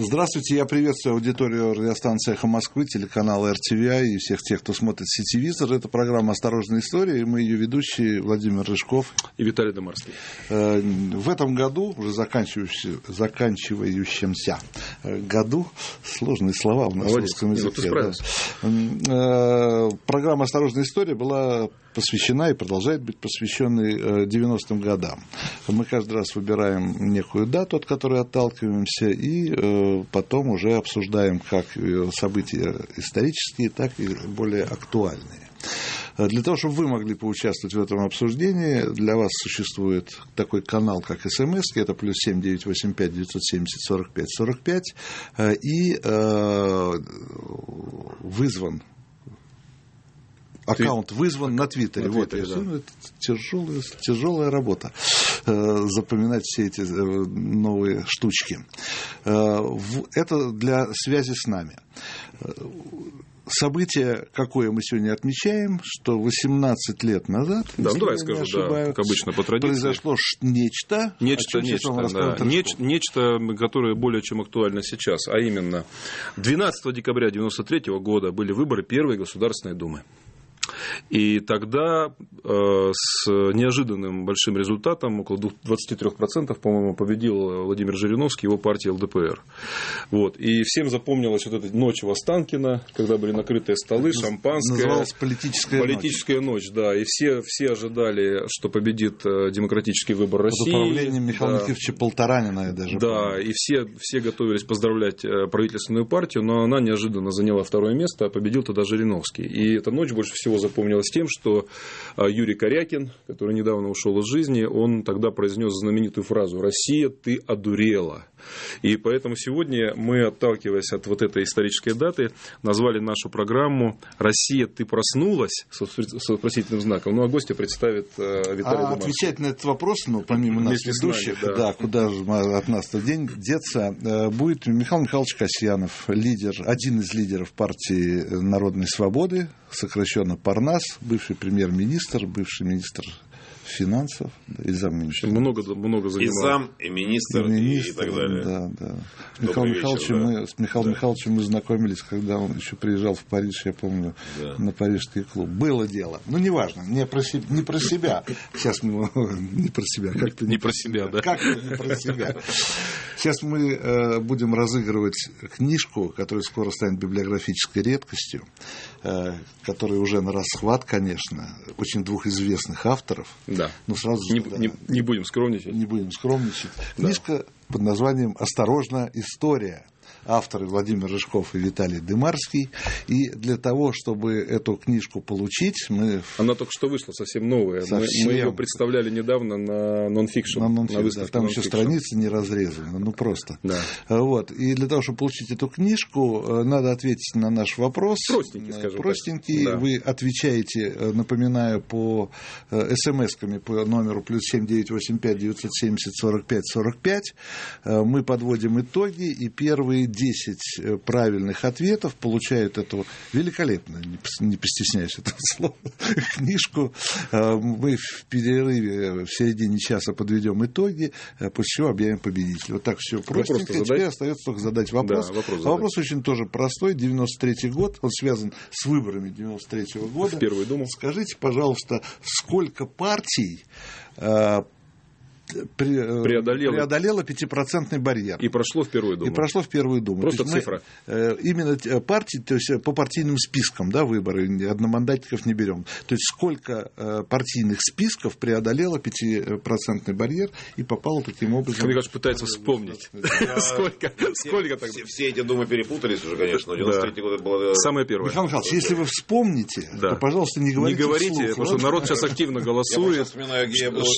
Здравствуйте, я приветствую аудиторию радиостанции «Эхо Москвы», телеканала РТВИ и всех тех, кто смотрит сетевизор. Это программа «Осторожная история», и мы ее ведущие Владимир Рыжков и Виталий Домарский. Э, в этом году, уже заканчивающемся, заканчивающемся э, году, сложные слова у нас Молодец. в русском языке. Да. Э, программа «Осторожная история» была посвящена и продолжает быть посвященной 90-м годам. Мы каждый раз выбираем некую дату, от которой отталкиваемся, и потом уже обсуждаем как события исторические, так и более актуальные. Для того, чтобы вы могли поучаствовать в этом обсуждении, для вас существует такой канал, как СМС, это плюс семь девять восемь пять девятьсот семьдесят сорок пять сорок пять, и э, вызван аккаунт вызван на Твиттере. На вот, Твиттере, да. это тяжелая, тяжелая работа э, запоминать все эти э, новые штучки. Э, это для связи с нами событие, какое мы сегодня отмечаем, что 18 лет назад, да, ну, давай я скажу, ошибаюсь, да, как обычно по традиции, произошло нечто, нечто, нечто, да, неч, нечто, которое более чем актуально сейчас, а именно 12 декабря 1993 года были выборы первой Государственной Думы. И тогда э, с неожиданным большим результатом, около 23%, по-моему, победил Владимир Жириновский, его партия ЛДПР. Вот. И всем запомнилась вот эта ночь в Останкино, когда были накрытые столы, шампанское. Называлась политическая, политическая ночь. ночь. да. И все, все ожидали, что победит э, демократический выбор России. Под управлением Михаила да. Никифовича Полторанина, я даже Да, помню. и все, все готовились поздравлять э, правительственную партию, но она неожиданно заняла второе место, а победил тогда Жириновский. И эта ночь больше всего запомнилась тем, что а, Юрий Корякин, который недавно ушел из жизни, он тогда произнес знаменитую фразу «Россия, ты одурела». И поэтому сегодня мы, отталкиваясь от вот этой исторической даты, назвали нашу программу «Россия, ты проснулась?» с вопросительным знаком. Ну, а гостя представит э, Виталий а отвечать на этот вопрос, ну, помимо нас ведущих, да. да, куда же от нас-то день деться, э, будет Михаил Михайлович Касьянов, лидер, один из лидеров партии Народной Свободы, сокращенно Парнас, бывший премьер-министр, бывший министр финансов и замминистра. Много, много занимал. И зам, и министр, и, министр, и так далее. Да, да. С Михаилом, Михайловичем, да. мы, с Михаилом да. Михайловичем мы знакомились, когда он еще приезжал в Париж, я помню, да. на парижский клуб. Было дело. Ну, неважно, не про, себя, не про себя. Сейчас мы... Не про себя. Как-то не, не про себя, да. Как-то не про себя. Сейчас мы э, будем разыгрывать книжку, которая скоро станет библиографической редкостью, э, которая уже на расхват, конечно, очень двух известных авторов. Да. Но сразу же, не, да, не, не будем скромничать. Не будем скромничать. Книжка да. под названием «Осторожно, история» авторы Владимир Рыжков и Виталий Дымарский. И для того, чтобы эту книжку получить, мы... Она только что вышла, совсем новая. Совсем... Мы, мы ее представляли недавно на нонфикшн. На, нон на выставке да, там еще страницы не разрезаны, ну просто. Да. Вот. И для того, чтобы получить эту книжку, э, надо ответить на наш вопрос. Простенький, скажем Простенький. Так. Да. Вы отвечаете, э, напоминаю, по э, смс-ками по номеру плюс семь девять восемь пять девятьсот семьдесят сорок пять сорок пять. Мы подводим итоги, и первые 10 э, правильных ответов получают эту великолепную, не постесняюсь этого слова, книжку. Э, мы в перерыве в середине часа подведем итоги, э, после чего объявим победителя. Вот так все простенько. Теперь остается только задать вопрос. Да, вопрос а вопрос очень тоже простой. 93 год, он связан с выборами 93 -го года. В Первую Думу. Скажите, пожалуйста, сколько партий преодолело, преодолело 5% барьер. И прошло в Первую Думу. И прошло в Первую Думу. Просто цифра. Мы, э, именно партии, то есть по партийным спискам да, выборы, одномандатников не берем. То есть сколько э, партийных списков преодолело 5% барьер и попало таким образом... Мне кажется, пытается вспомнить. Сколько тогда? Все эти думы перепутались уже, конечно. 93 год было... Самое первое. Михаил Михайлович, если вы вспомните, то, пожалуйста, не говорите Не говорите, потому что народ сейчас активно голосует.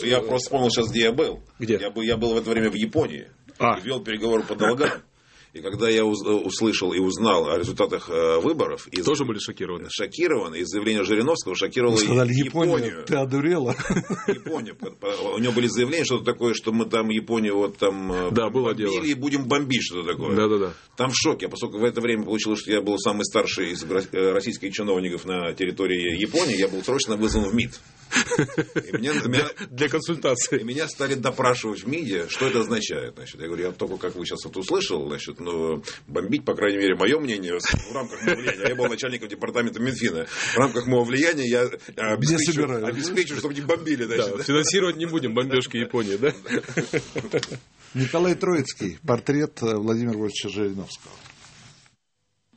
Я просто вспомнил сейчас, где я был. Где? Я был, я был в это время в Японии. А. И вел переговоры по долгам. И когда я услышал и узнал о результатах э, выборов... Из... Тоже были шокированы? Шокированы. Из заявления Жириновского шокировало сказали, Японию. Японию. Ты одурела? Япония. У него были заявления, что-то такое, что мы там Японию вот там э, да, было дело. и будем бомбить, что-то такое. Да, да, да. Там в шоке. А поскольку в это время получилось, что я был самый старший из э, российских чиновников на территории Японии, я был срочно вызван в МИД. Меня, для, меня, для консультации. И меня стали допрашивать в МИДе, что это означает. Значит, я говорю, я только как вы сейчас это услышал, значит, ну, бомбить, по крайней мере, мое мнение, в рамках моего влияния. Я был начальником департамента Минфина. В рамках моего влияния я обеспечу, обеспечу чтобы не бомбили. Значит, да, финансировать не будем бомбежки Японии, да? Николай Троицкий, портрет Владимира Владимировича Жириновского.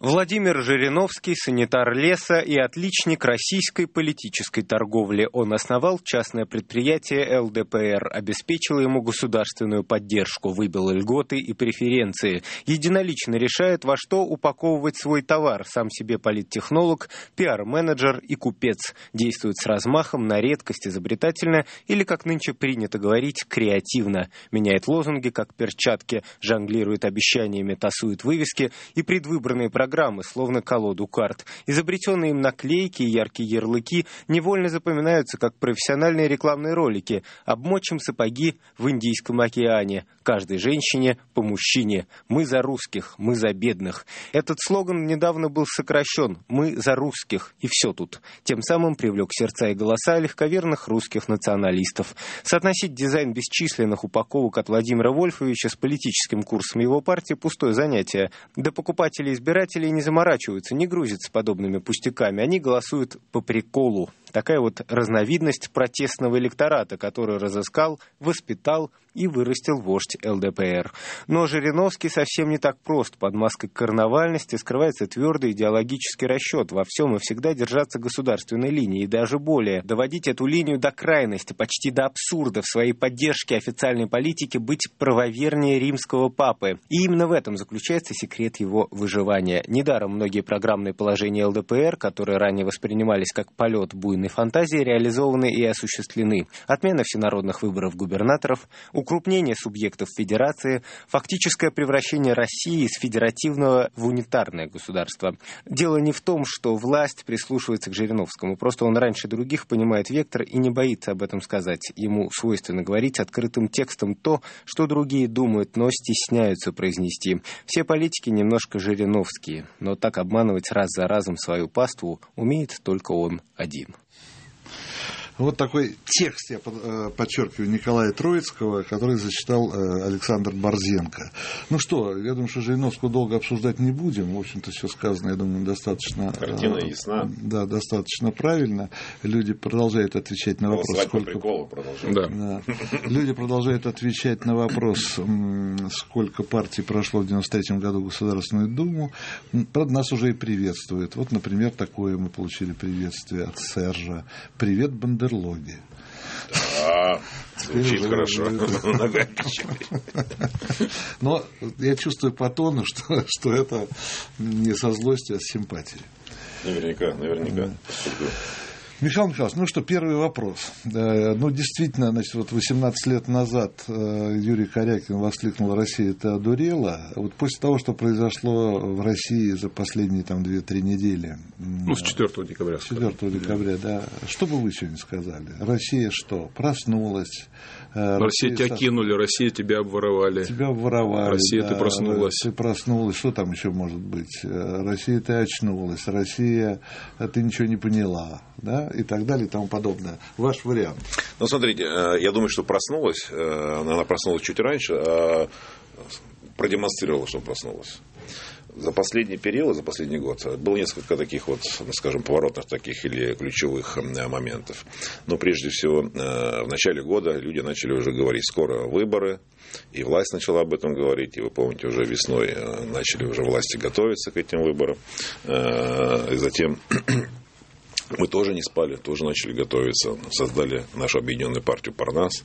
Владимир Жириновский, санитар леса и отличник российской политической торговли. Он основал частное предприятие ЛДПР, обеспечил ему государственную поддержку, выбил льготы и преференции. Единолично решает, во что упаковывать свой товар. Сам себе политтехнолог, пиар-менеджер и купец. Действует с размахом, на редкость изобретательно или, как нынче принято говорить, креативно. Меняет лозунги, как перчатки, жонглирует обещаниями, тасует вывески и предвыборные программы программы, словно колоду карт. Изобретенные им наклейки и яркие ярлыки невольно запоминаются как профессиональные рекламные ролики. «Обмочим сапоги в Индийском океане», «Каждой женщине по мужчине», «Мы за русских», «Мы за бедных». Этот слоган недавно был сокращен «Мы за русских» и все тут. Тем самым привлек сердца и голоса легковерных русских националистов. Соотносить дизайн бесчисленных упаковок от Владимира Вольфовича с политическим курсом его партии – пустое занятие. До покупателей и избирателей избиратели не заморачиваются, не грузятся подобными пустяками. Они голосуют по приколу. Такая вот разновидность протестного электората, который разыскал, воспитал и вырастил вождь ЛДПР. Но Жириновский совсем не так прост. Под маской карнавальности скрывается твердый идеологический расчет во всем и всегда держаться государственной линии. И даже более, доводить эту линию до крайности, почти до абсурда в своей поддержке официальной политики, быть правовернее римского папы. И именно в этом заключается секрет его выживания. Недаром многие программные положения ЛДПР, которые ранее воспринимались как полет буйной собственной фантазии реализованы и осуществлены. Отмена всенародных выборов губернаторов, укрупнение субъектов федерации, фактическое превращение России из федеративного в унитарное государство. Дело не в том, что власть прислушивается к Жириновскому, просто он раньше других понимает вектор и не боится об этом сказать. Ему свойственно говорить открытым текстом то, что другие думают, но стесняются произнести. Все политики немножко жириновские, но так обманывать раз за разом свою паству умеет только он один. Вот такой текст, я э, подчеркиваю, Николая Троицкого, который зачитал э, Александр Борзенко. Ну что, я думаю, что Жириновскую долго обсуждать не будем. В общем-то, все сказано, я думаю, достаточно... Картина э, ясна. Да, достаточно правильно. Люди продолжают отвечать на вопрос... Сколько... Приколу. Да. Да. Люди продолжают отвечать на вопрос, сколько партий прошло в 93 году в Государственную Думу. Правда, нас уже и приветствуют. Вот, например, такое мы получили приветствие от Сержа. Привет, Бондарчук бандерлоге. Да, звучит хорошо. Но я чувствую по тону, что, что это не со злостью, а с симпатией. Наверняка, наверняка. Михаил Михайлович, ну что, первый вопрос. Э, ну, действительно, значит, вот 18 лет назад э, Юрий Корякин воскликнул «Россия это одурела». Вот после того, что произошло в России за последние там 2-3 недели. Ну, с 4 декабря. С 4 декабря, да. Что бы вы сегодня сказали? Россия что? Проснулась? Э, Россия, тебя кинули, Россия тебя обворовали. Тебя обворовали. Россия, да, ты проснулась. Ты проснулась. Что там еще может быть? Россия, ты очнулась. Россия, ты ничего не поняла. Да? и так далее и тому подобное. Ваш вариант. Ну, смотрите, э, я думаю, что проснулась, э, она проснулась чуть раньше, а продемонстрировала, что проснулась за последний период, за последний год было несколько таких вот, скажем, поворотных таких или ключевых э, моментов. Но прежде всего, в начале года люди начали уже говорить, скоро выборы, и власть начала об этом говорить, и вы помните, уже весной начали уже власти готовиться к этим выборам. И затем мы тоже не спали, тоже начали готовиться, создали нашу объединенную партию Парнас.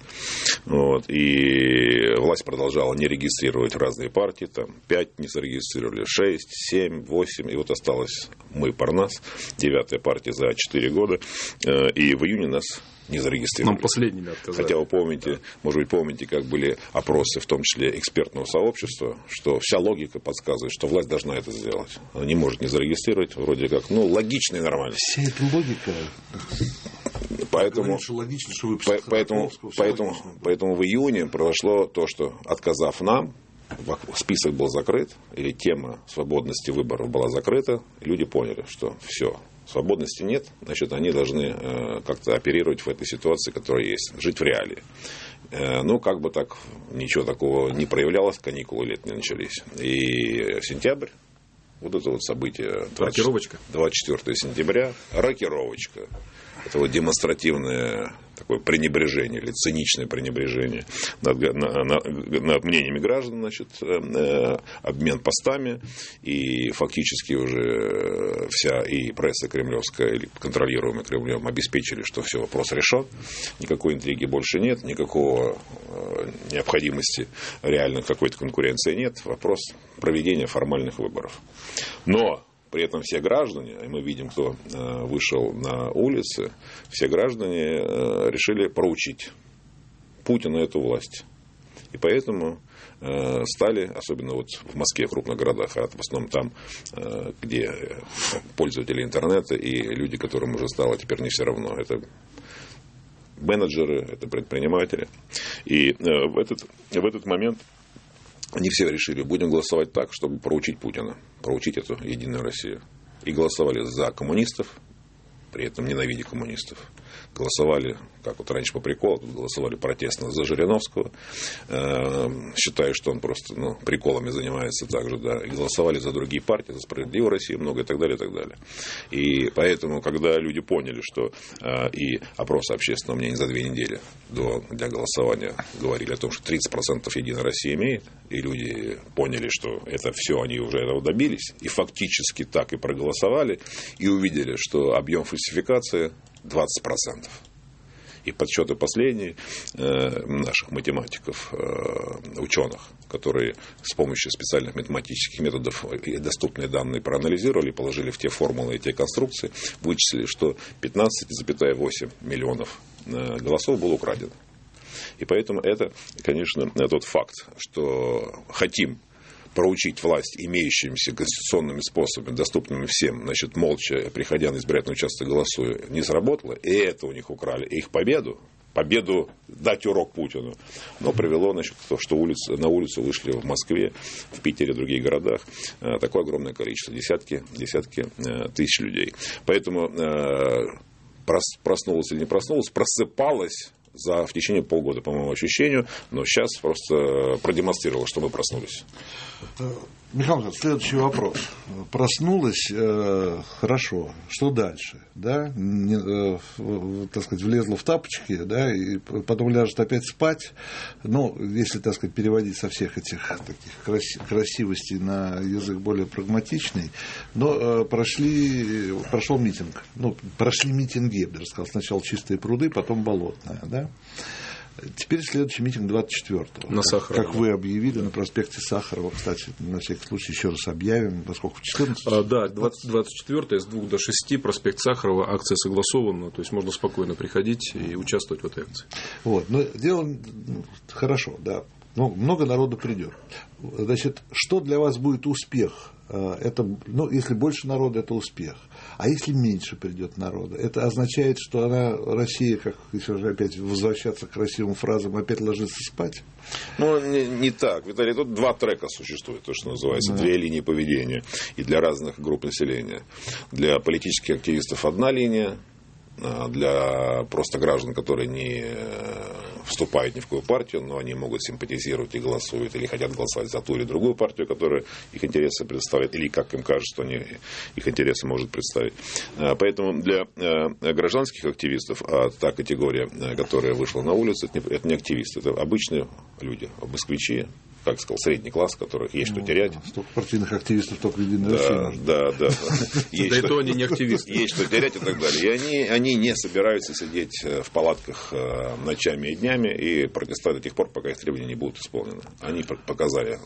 Вот, и власть продолжала не регистрировать разные партии, там пять не зарегистрировали, шесть, семь, восемь, и вот осталось мы Парнас, девятая партия за четыре года, э, и в июне нас не зарегистрировали. Нам последними отказали. Хотя вы помните, может быть, помните, как были опросы, в том числе экспертного сообщества, что вся логика подсказывает, что власть должна это сделать. Она не может не зарегистрировать, вроде как, ну, логично и нормально. Вся эта логика Поэтому, говорит, что логично, что вы поэтому, поэтому, поэтому в июне произошло то, что отказав нам, список был закрыт, или тема свободности выборов была закрыта, люди поняли, что все, свободности нет, значит, они должны э, как-то оперировать в этой ситуации, которая есть, жить в реалии. Э, ну, как бы так, ничего такого не проявлялось, каникулы летние начались. И сентябрь, вот это вот событие. 20, 24 сентября, рокировочка это вот демонстративное такое пренебрежение или циничное пренебрежение над, на, на, над мнениями граждан, значит, э, э, обмен постами, и фактически уже вся и пресса кремлевская, или контролируемая Кремлем, обеспечили, что все, вопрос решен, никакой интриги больше нет, никакого э, необходимости реально какой-то конкуренции нет, вопрос проведения формальных выборов. Но при этом все граждане, и мы видим, кто э, вышел на улицы, все граждане э, решили проучить Путина эту власть. И поэтому э, стали, особенно вот в Москве, в крупных городах, а в основном там, где пользователи интернета и люди, которым уже стало теперь не все равно. Это менеджеры, это предприниматели. И в этот, в этот момент они все решили, будем голосовать так, чтобы проучить Путина, проучить эту Единую Россию. И голосовали за коммунистов, при этом ненавидя коммунистов голосовали, как вот раньше по приколу, голосовали протестно за Жириновского, э, считая, что он просто ну, приколами занимается также, да, и голосовали за другие партии, за Справедливую Россию, много и так далее, и так далее. И поэтому, когда люди поняли, что э, и опросы общественного мнения за две недели до, для голосования говорили о том, что 30% Единая Россия имеет, и люди поняли, что это все, они уже этого добились, и фактически так и проголосовали, и увидели, что объем фальсификации 20%. И подсчеты последние э, наших математиков, э, ученых, которые с помощью специальных математических методов и доступные данные проанализировали, положили в те формулы и те конструкции, вычислили, что 15,8 миллионов э, голосов было украдено. И поэтому это, конечно, тот факт, что хотим проучить власть имеющимися конституционными способами, доступными всем, значит, молча, приходя на избирательный участок, голосуя, не сработало, и это у них украли, и их победу, победу дать урок Путину. Но привело значит, тому, что улицы, на улицу вышли в Москве, в Питере, в других городах э, такое огромное количество, десятки, десятки э, тысяч людей. Поэтому э, проснулась или не проснулась, просыпалась за, в течение полгода, по моему ощущению, но сейчас просто продемонстрировала, что мы проснулись. Михаил следующий вопрос. Проснулась, э, хорошо, что дальше? Да? Не, э, так сказать, влезла в тапочки, да, и потом ляжет опять спать. Ну, если, так сказать, переводить со всех этих таких краси, красивостей на язык более прагматичный, но э, прошли, прошел митинг. Ну, прошли митинги, я бы сказал. Сначала чистые пруды, потом болотная, да? Теперь следующий митинг 24-го. На Сахарова. Как вы объявили, на проспекте Сахарова, кстати, на всякий случай еще раз объявим, поскольку 14 а, Да, 20, 24 с 2 до 6, проспект Сахарова, акция согласована, то есть можно спокойно приходить и участвовать в этой акции. Вот, но дело ну, хорошо, да, ну, много народу придет. Значит, что для вас будет успех? А, это, ну, если больше народа, это успех. А если меньше придет народа, это означает, что она, Россия, как еще опять возвращаться к красивым фразам, опять ложится спать? Ну, не, не так. Виталий, тут два трека существует, то, что называется, да. две линии поведения. И для разных групп населения. Для политических активистов одна линия, для просто граждан, которые не вступают ни в какую партию, но они могут симпатизировать и голосуют, или хотят голосовать за ту или другую партию, которая их интересы представляет, или как им кажется, что они их интересы может представить. А, поэтому для э, гражданских активистов, а та категория, э, которая вышла на улицу, это не активисты, это обычные люди, москвичи, как сказал, средний класс, которых есть что ну, терять. Столько партийных активистов только в Единой да, Да, да. Да что, они не активисты. Есть что терять и так далее. И они, они не собираются сидеть э, в палатках э, ночами и днями и протестовать до тех пор, пока их требования не будут исполнены. Они показали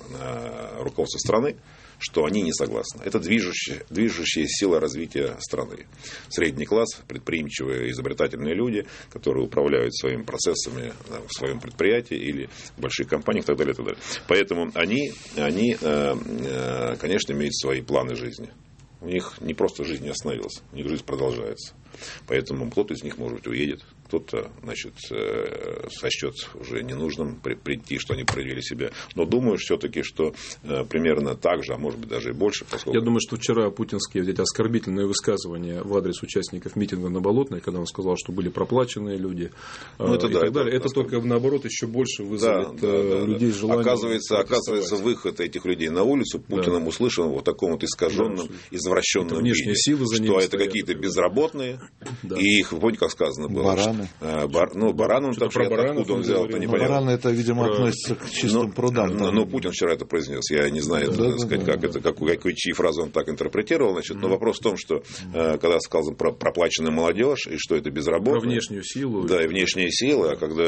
руководство страны, что они не согласны. Это движущая, движущая сила развития страны. Средний класс, предприимчивые, изобретательные люди, которые управляют своими процессами в своем предприятии или в больших компаниях и так далее. И так далее. Поэтому они, они, э, э, конечно, имеют свои планы жизни. У них не просто жизнь не остановилась, у них жизнь продолжается. Поэтому кто-то из них, может быть, уедет, кто-то, значит, э, сочтет уже ненужным прийти, что они проявили себя. Но думаю все-таки, что э, примерно так же, а может быть даже и больше. Поскольку... Я думаю, что вчера путинские вот эти оскорбительные высказывания в адрес участников митинга на Болотной, когда он сказал, что были проплаченные люди ну, это, и да, так далее, это, это только наоборот еще больше вызовет да, да, да, людей да. желание. Оказывается, оказывается, выход этих людей на улицу Путиным да. услышан в таком вот искаженном, да, извращенном виде, силы за что это какие-то безработные, да. и их, помните, как сказано было? Бараны. Э, бар, ну, баран он там откуда он взял, это непонятно. Бараны это, видимо, относится к чистым ну, прудам. Ну, ну, Путин вчера это произнес. Я не знаю, да, это, да, сказать, да, как да. это, какую, какую чьи фразу он так интерпретировал. Значит, но вопрос в том, что э, когда сказал про проплаченную молодежь и что это безработные. Про внешнюю силу. Да, и внешние силы. А когда,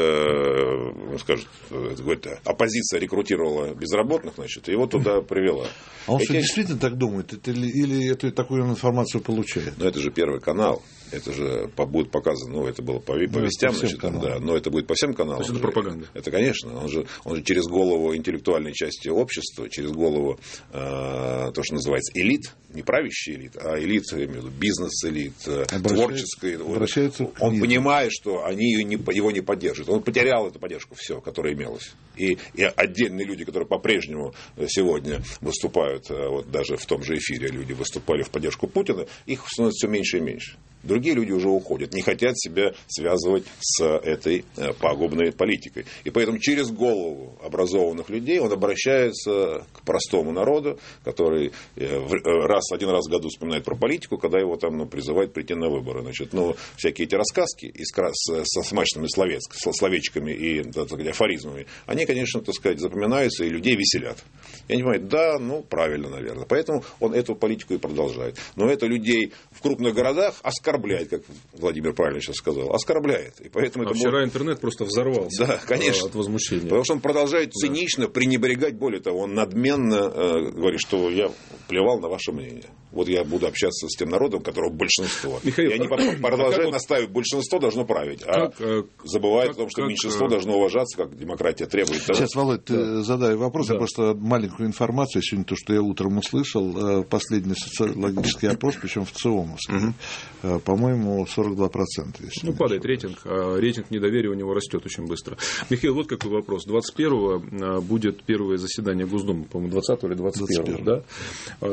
ну, скажет, говорит, оппозиция рекрутировала безработных, значит, его туда привела. А он что, действительно так думает? Или это такую информацию получает? Ну, это же первый канал это же будет показано, ну, это было по, по ну, вестям, значит, да, но это будет по всем каналам. То есть это пропаганда. Это, конечно, он же, он же через голову интеллектуальной части общества, через голову э, то, что называется элит, не правящий элит, а элит, я имею в виду, бизнес-элит, э, творческой. Обращается он понимает, что они его не поддерживают. Он потерял эту поддержку, все, которая имелась. И, и отдельные люди, которые по-прежнему сегодня выступают, э, вот даже в том же эфире люди выступали в поддержку Путина, их становится все меньше и меньше. Другие люди уже уходят, не хотят себя связывать с этой э, пагубной политикой. И поэтому через голову образованных людей он обращается к простому народу, который э, э, раз, один раз в году вспоминает про политику, когда его там ну, призывают прийти на выборы. Значит, ну, всякие эти рассказки и с, со смачными словецк, словечками и так сказать, афоризмами, они, конечно, так сказать, запоминаются и людей веселят. Я не понимаю, да, ну, правильно, наверное. Поэтому он эту политику и продолжает. Но это людей в крупных городах оскорбляет оскорбляет, как Владимир правильно сейчас сказал, оскорбляет. И поэтому а это вчера может... интернет просто взорвался да, конечно, от возмущения. Потому что он продолжает цинично да. пренебрегать, более того, он надменно э, говорит, что я плевал на ваше мнение. Вот я буду общаться с тем народом, которого большинство. Михаил, они потом а продолжают а настаивать, большинство должно править. А как, э, как, о том, что как, меньшинство э, должно уважаться, как демократия требует. Сейчас, Володь, да. ты задай вопрос. Да. Я просто маленькую информацию. Сегодня то, что я утром услышал, последний социологический опрос, причем в ЦИОМовский. Угу по-моему, 42%. Если ну, падает рейтинг, а рейтинг недоверия у него растет очень быстро. Михаил, вот какой вопрос. 21-го а, будет первое заседание Госдумы, по-моему, 20 или 21 да?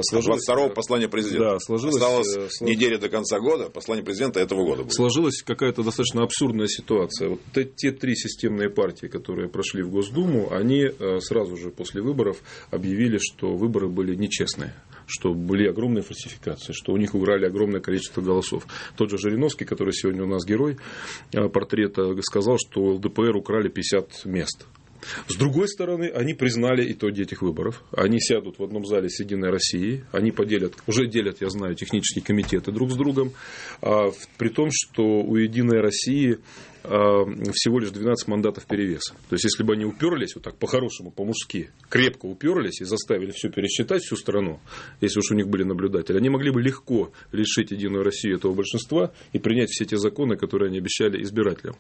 Сложилось... 22-го послание президента. Да, сложилось... Осталось э, слож... неделя до конца года, послание президента этого года будет. Сложилась какая-то достаточно абсурдная ситуация. Вот те три системные партии, которые прошли в Госдуму, они э, сразу же после выборов объявили, что выборы были нечестные что были огромные фальсификации, что у них уграли огромное количество голосов. Тот же Жириновский, который сегодня у нас герой э, портрета, сказал, что ЛДПР украли 50 мест. С другой стороны, они признали итоги этих выборов. Они сядут в одном зале с Единой Россией. Они поделят, уже делят, я знаю, технические комитеты друг с другом. А, при том, что у Единой России всего лишь 12 мандатов перевеса. То есть, если бы они уперлись вот так по-хорошему, по-мужски, крепко уперлись и заставили все пересчитать, всю страну, если уж у них были наблюдатели, они могли бы легко лишить Единую Россию этого большинства и принять все те законы, которые они обещали избирателям.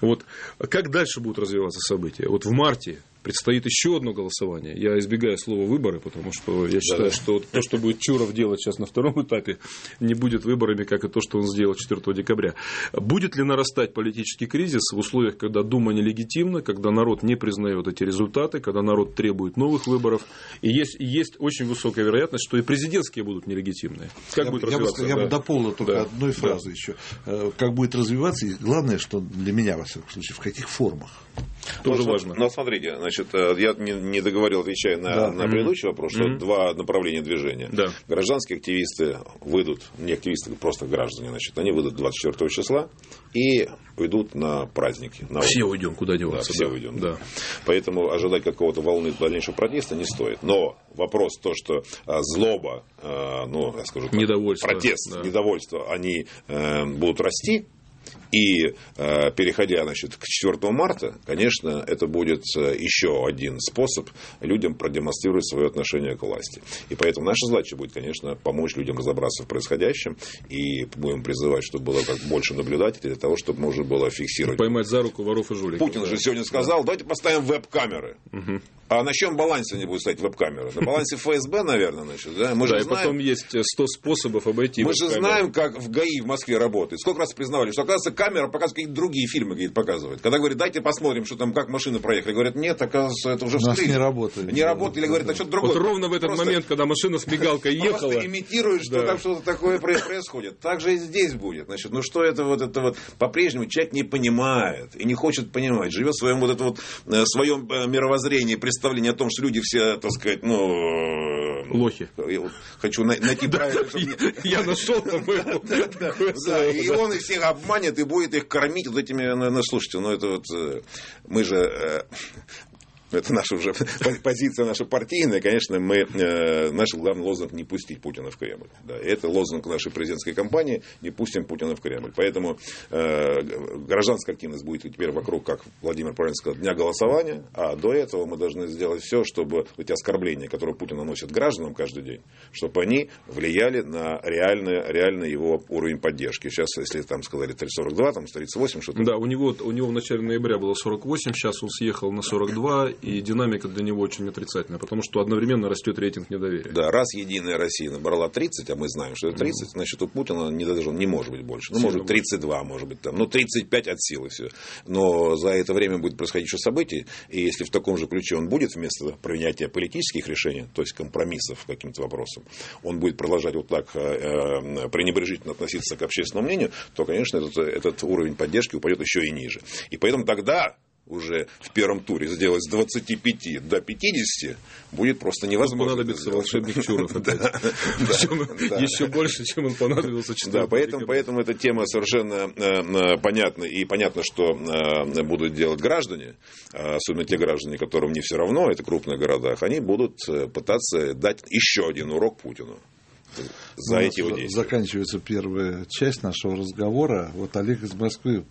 Вот как дальше будут развиваться события? Вот в марте предстоит еще одно голосование. Я избегаю слова выборы, потому что я считаю, да. что то, что будет Чуров делать сейчас на втором этапе, не будет выборами, как и то, что он сделал 4 декабря. Будет ли нарастать политический кризис в условиях, когда Дума нелегитимна, когда народ не признает эти результаты, когда народ требует новых выборов, и есть, есть очень высокая вероятность, что и президентские будут нелегитимные. Как я, будет я развиваться? Бы, я да. бы дополнил только да. одной фразой да. еще. Э, как будет развиваться, и главное, что для меня, во всяком случае, в каких формах. Тоже ну, важно. Ну, смотрите, значит, э, я не, не договорил, отвечая на, да. на предыдущий mm-hmm. вопрос, что mm-hmm. два направления движения. Да. Гражданские активисты выйдут, не активисты, просто граждане, значит, они выйдут 24 числа и уйдут на праздники. На все уйдем, куда деваться. Да, все да. уйдем. Да. Поэтому ожидать какого-то волны дальнейшего протеста не стоит. Но вопрос то, что а, злоба, а, ну, я скажу, недовольство, протест, да. недовольство, они э, будут расти, И переходя значит, к 4 марта, конечно, это будет еще один способ людям продемонстрировать свое отношение к власти. И поэтому наша задача будет, конечно, помочь людям разобраться в происходящем. И будем призывать, чтобы было как больше наблюдателей для того, чтобы можно было фиксировать. Поймать за руку воров и жуликов. Путин да. же сегодня сказал, давайте поставим веб-камеры. Угу. А на чем балансе они будут стоять веб-камеры? На балансе ФСБ, наверное, значит, да? Мы да, же и знаем... потом есть 100 способов обойти Мы же знаем, как в ГАИ в Москве работает. Сколько раз признавали, что, оказывается, камера показывает какие-то другие фильмы, говорит, показывает. Когда говорит, дайте посмотрим, что там, как машины проехали. Говорят, нет, оказывается, это уже вскрыли. не работает. Не работает, или говорит, а что-то другое. Вот ровно в этот просто, момент, когда машина с мигалкой ехала. Просто имитирует, что да. там что-то такое происходит. Так же и здесь будет. Значит, ну что это вот это вот по-прежнему человек не понимает и не хочет понимать. Живет в своем вот это вот э, своем э, мировоззрении, представлении о том, что люди все, так сказать, ну... Э, Лохи. Хочу найти правильно. Я нашел там И он их всех обманет и будет их кормить вот этими, ну, слушайте, ну это вот мы же это наша уже позиция наша партийная, конечно, мы, э, наш главный лозунг не пустить Путина в Кремль. Да, это лозунг нашей президентской кампании, не пустим Путина в Кремль. Поэтому э, гражданская активность будет теперь вокруг, как Владимир правильно сказал, дня голосования, а до этого мы должны сделать все, чтобы эти оскорбления, которые Путин наносит гражданам каждый день, чтобы они влияли на реальный, реальный его уровень поддержки. Сейчас, если там сказали 342, там 38, что-то. Да, у него, у него в начале ноября было 48, сейчас он съехал на 42, и динамика для него очень отрицательная, потому что одновременно растет рейтинг недоверия. Да, раз Единая Россия набрала 30, а мы знаем, что это 30, mm-hmm. значит, у Путина не, даже, не может быть больше. Ну, может, 32, может быть, там, ну, 35 от силы все. Но за это время будет происходить еще события, и если в таком же ключе он будет вместо принятия политических решений, то есть компромиссов каким-то вопросам, он будет продолжать вот так э, э, пренебрежительно относиться к общественному мнению, то, конечно, этот, этот уровень поддержки упадет еще и ниже. И поэтому тогда уже в первом туре сделать с 25 до 50, будет просто невозможно. понадобится волшебник Чуров Еще больше, чем он понадобился. Да, поэтому, эта тема совершенно э, э, понятна. И понятно, что э, будут делать граждане, особенно те граждане, которым не все равно, это крупных городах, они будут пытаться дать еще один урок Путину за эти вот действия. Заканчивается первая часть нашего разговора. Вот Олег из Москвы,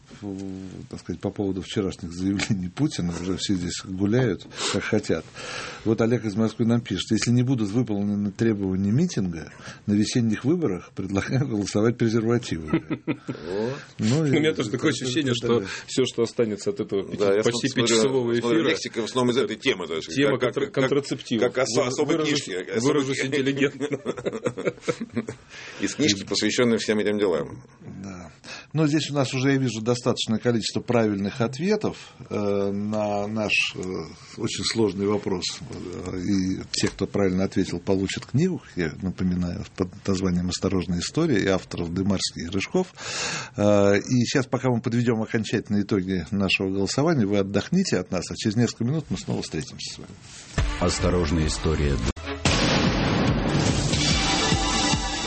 так сказать, по поводу вчерашних заявлений Путина, уже все здесь гуляют, как хотят. Вот Олег из Москвы нам пишет, если не будут выполнены требования митинга, на весенних выборах предлагаю голосовать презервативы. Ну, У меня тоже такое ощущение, что все, что останется от этого почти пятичасового эфира... Лексика в основном из этой темы. Тема контрацептива. Как особой книжки. Выражусь интеллигентно. Из книжки, посвященной всем этим делам. Да. Но здесь у нас уже, я вижу, достаточное количество правильных ответов э, на наш э, очень сложный вопрос. И те, кто правильно ответил, получат книгу, я напоминаю, под названием «Осторожная история» и авторов Дымарский и Рыжков. Э, и сейчас, пока мы подведем окончательные итоги нашего голосования, вы отдохните от нас, а через несколько минут мы снова встретимся с вами. «Осторожная история»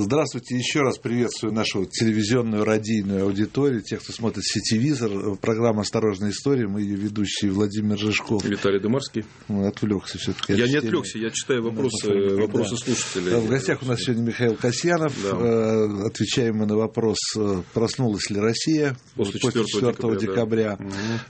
Здравствуйте, еще раз приветствую нашу телевизионную радийную аудиторию, тех, кто смотрит сетевизор, программа «Осторожная история», мы ее ведущие Владимир Жижков. Виталий Дымарский. Ну, отвлекся все-таки. Я не отвлекся, я читаю вопросы, да, вопросы да. слушателей. Да, в гостях у нас сегодня Михаил Касьянов. Да. Э, отвечаем мы на вопрос, э, проснулась ли Россия после, после 4, 4 декабря. декабря.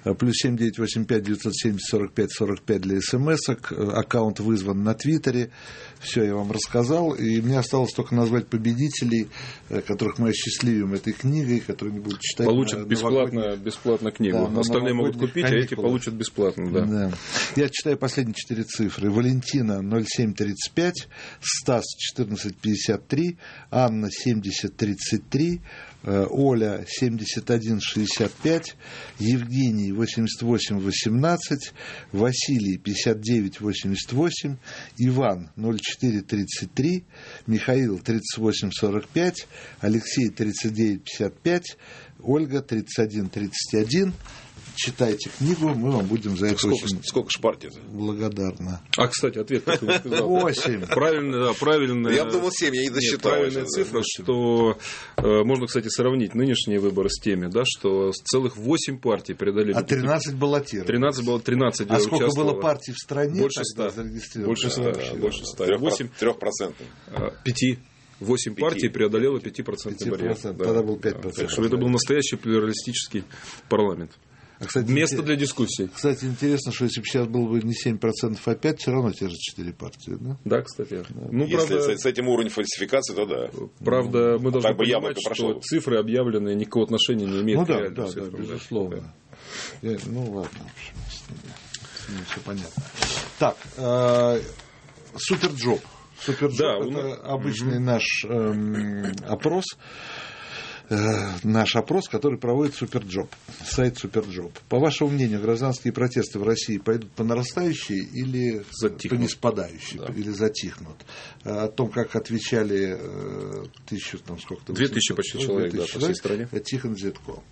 Угу. Плюс 7985 970 45 45 для смс -ок. Аккаунт вызван на Твиттере. Все я вам рассказал. И мне осталось только назвать победителей, э, которых мы осчастливим этой книгой, которые не будут читать. Получат бесплатно, бесплатно книгу. Да, Остальные могут купить, каникулах. а эти получат бесплатно. Да. Да. Я читаю последние четыре цифры. Валентина 0735, Стас 1453, Анна 7033, Э, Оля 7165, Евгений 8818, Василий 5988, Иван 0433, Михаил 3845, Алексей 3955, Ольга 3131. Читайте книгу, мы вам будем за это сколько, очень сколько ж партий благодарны. А, кстати, ответ, как ты сказал. Восемь. Правильно, да, правильно. Я думал семь, я не досчитал. правильная цифра, что э, можно, кстати, сравнить нынешние выборы с теми, да, что целых восемь партий преодолели. А 13 баллотировали. 13 было 13 А сколько было партий в стране? Больше ста. Больше ста. Больше ста. Восемь. Трехпроцентный. Пяти. Восемь партий преодолело 5% барьер. Тогда был 5%. Так что это был настоящий плюралистический парламент. А, кстати, Место для дискуссий. Кстати, интересно, что если бы сейчас было бы не 7%, а 5%, все равно те же 4 партии, да? Да, кстати. Ну, если правда, с этим уровень фальсификации, то да. Правда, мы должны так понимать, что прошел. цифры объявленные никакого отношения не имеют ну, к да, реальности. Да, да, безусловно. Да. Я, ну, ладно, в общем, не все понятно. Так, э, Superjob. Superjob да, это он... обычный угу. наш эм, опрос наш опрос, который проводит Superjob, сайт Superjob. По вашему мнению, гражданские протесты в России пойдут по нарастающей или затихнут. по ниспадающей, да. или затихнут? О том, как отвечали э, тысячу, там сколько-то... Две тысячи почти человек, да, по всей стране. Тихон Дзядко.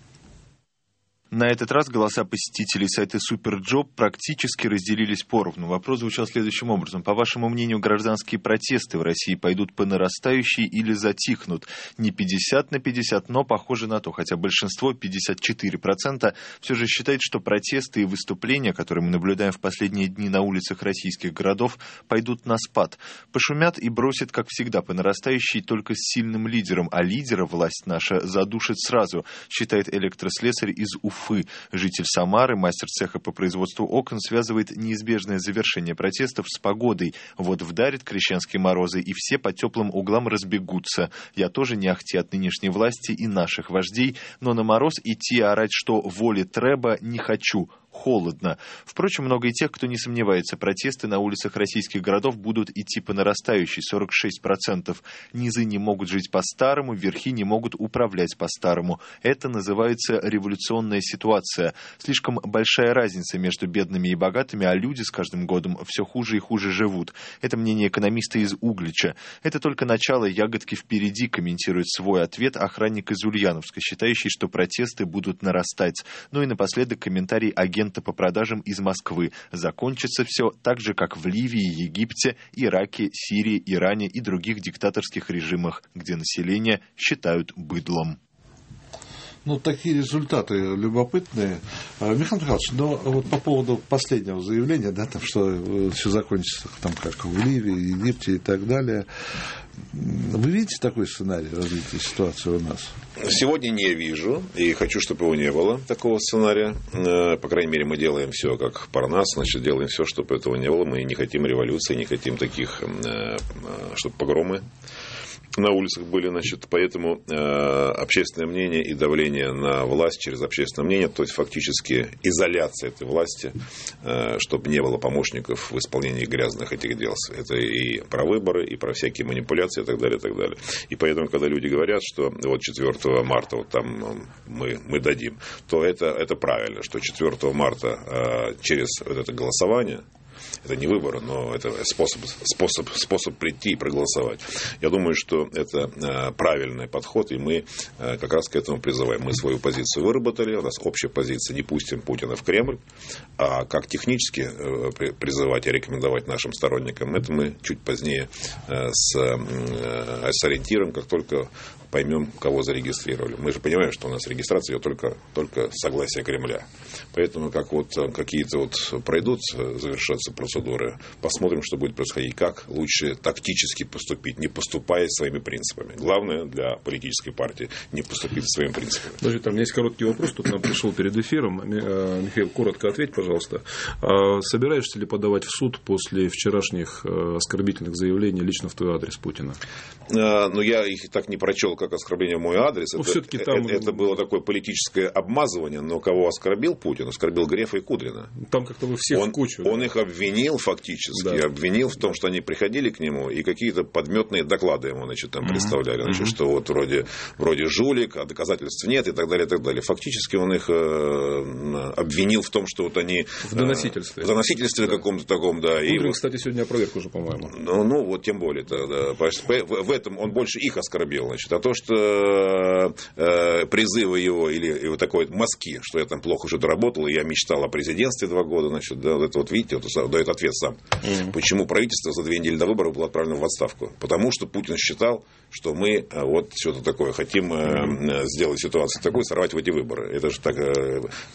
На этот раз голоса посетителей сайта Superjob практически разделились поровну. Вопрос звучал следующим образом. По вашему мнению, гражданские протесты в России пойдут по нарастающей или затихнут? Не 50 на 50, но похоже на то, хотя большинство, 54%, все же считает, что протесты и выступления, которые мы наблюдаем в последние дни на улицах российских городов, пойдут на спад. Пошумят и бросят, как всегда, по нарастающей только с сильным лидером, а лидера власть наша задушит сразу, считает электрослесарь из Уфы Уфы. Житель Самары, мастер цеха по производству окон, связывает неизбежное завершение протестов с погодой. Вот вдарит крещенские морозы, и все по теплым углам разбегутся. Я тоже не ахти от нынешней власти и наших вождей, но на мороз идти орать, что воли треба, не хочу холодно. Впрочем, много и тех, кто не сомневается, протесты на улицах российских городов будут идти по нарастающей, 46%. Низы не могут жить по-старому, верхи не могут управлять по-старому. Это называется революционная ситуация. Слишком большая разница между бедными и богатыми, а люди с каждым годом все хуже и хуже живут. Это мнение экономиста из Углича. Это только начало ягодки впереди, комментирует свой ответ охранник из Ульяновска, считающий, что протесты будут нарастать. Ну и напоследок комментарий агента агента по продажам из Москвы. Закончится все так же, как в Ливии, Египте, Ираке, Сирии, Иране и других диктаторских режимах, где население считают быдлом. Ну, такие результаты любопытные. А, Михаил Михайлович, но вот по поводу последнего заявления, да, там, что э, все закончится там как в Ливии, Египте и так далее. Вы видите такой сценарий развития ситуации у нас? Сегодня не вижу, и хочу, чтобы его не было, такого сценария. Э, по крайней мере, мы делаем все как Парнас, значит, делаем все, чтобы этого не было. Мы не хотим революции, не хотим таких, э, чтобы погромы на улицах были, значит, поэтому э, общественное мнение и давление на власть через общественное мнение, то есть фактически изоляция этой власти, э, чтобы не было помощников в исполнении грязных этих дел. Это и про выборы, и про всякие манипуляции и так далее, и так далее. И поэтому, когда люди говорят, что вот 4 марта вот там мы, мы дадим, то это, это правильно, что 4 марта э, через вот это голосование это не выборы, но это способ, способ, способ прийти и проголосовать. Я думаю, что это э, правильный подход, и мы э, как раз к этому призываем. Мы свою позицию выработали, у нас общая позиция, не пустим Путина в Кремль, а как технически э, призывать и рекомендовать нашим сторонникам, это мы чуть позднее с, с ориентиром, как только поймем, кого зарегистрировали. Мы же понимаем, что у нас регистрация идет только, только согласие Кремля. Поэтому, как вот какие-то вот пройдут, завершатся процедуры, посмотрим, что будет происходить, как лучше тактически поступить, не поступая своими принципами. Главное для политической партии не поступить своими принципами. Подожди, там есть короткий вопрос, тут нам пришел перед эфиром. Э, Михаил, коротко ответь, пожалуйста. А собираешься ли подавать в суд после вчерашних э, оскорбительных заявлений лично в твой адрес Путина? А, ну, я их так не прочел, как оскорбление в мой адрес. Ну, это, это, там... это было такое политическое обмазывание, но кого оскорбил Путин? Оскорбил Грефа и Кудрина. Там как-то вы всех он, в кучу. Он да? их обвинил фактически, да. обвинил в том, что они приходили к нему и какие-то подметные доклады ему значит, там mm-hmm. представляли, значит, mm-hmm. что вот вроде, вроде жулик, а доказательств нет и так далее, и так далее. Фактически он их э, обвинил в том, что вот они... В доносительстве. Э, в доносительстве да. каком-то таком, да. Кудрин, и, кстати, сегодня опроверг уже, по-моему. Ну, ну, вот тем более. Да, да. В, в этом он больше их оскорбил, значит, а то то, что э, призывы его или его такой мазки, что я там плохо что-то работал, и я мечтал о президентстве два года, значит, да, вот это вот, видите, вот, дает ответ сам. Mm-hmm. Почему правительство за две недели до выборов было отправлено в отставку? Потому что Путин считал, что мы вот что-то такое хотим mm-hmm. сделать ситуацию такой, сорвать в эти выборы. Это же так,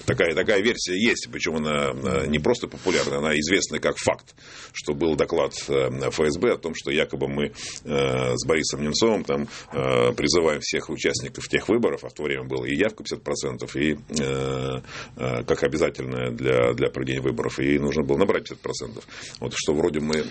такая, такая версия есть, причем она не просто популярная, она известна как факт, что был доклад ФСБ о том, что якобы мы с Борисом Немцовым там призываем всех участников тех выборов, а в то время было и явка 50%, и как обязательное для, для проведения выборов, и нужно было набрать 50%. Вот что вроде мы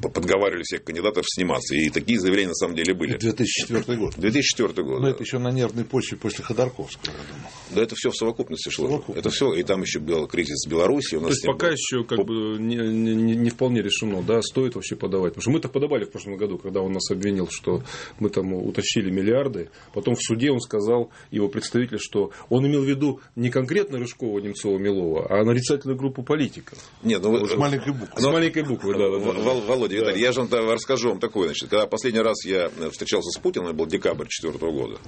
подговаривали всех кандидатов сниматься, и такие заявления на самом деле были. 2004 год. 2004 год. Но да. это еще на нервной почве после Ходорковского, я думаю. Да это все в совокупности шло. Совокупность. Это все, и там еще был кризис в Беларуси. У нас То есть пока был... еще как бы не, не, не вполне решено, да, стоит вообще подавать. Потому что мы-то подавали в прошлом году, когда он нас обвинил, что мы там утащили миллиарды. Потом в суде он сказал, его представитель, что он имел в виду не конкретно Рыжкова, Немцова, Милова, а нарицательную группу политиков. Нет, ну, с маленькой буквы. С маленькой буквы, да. да, да. Володя, да. Виталий, я же вам расскажу вам такое. Значит, когда последний раз я встречался с Путиным, был декабрь 2004 года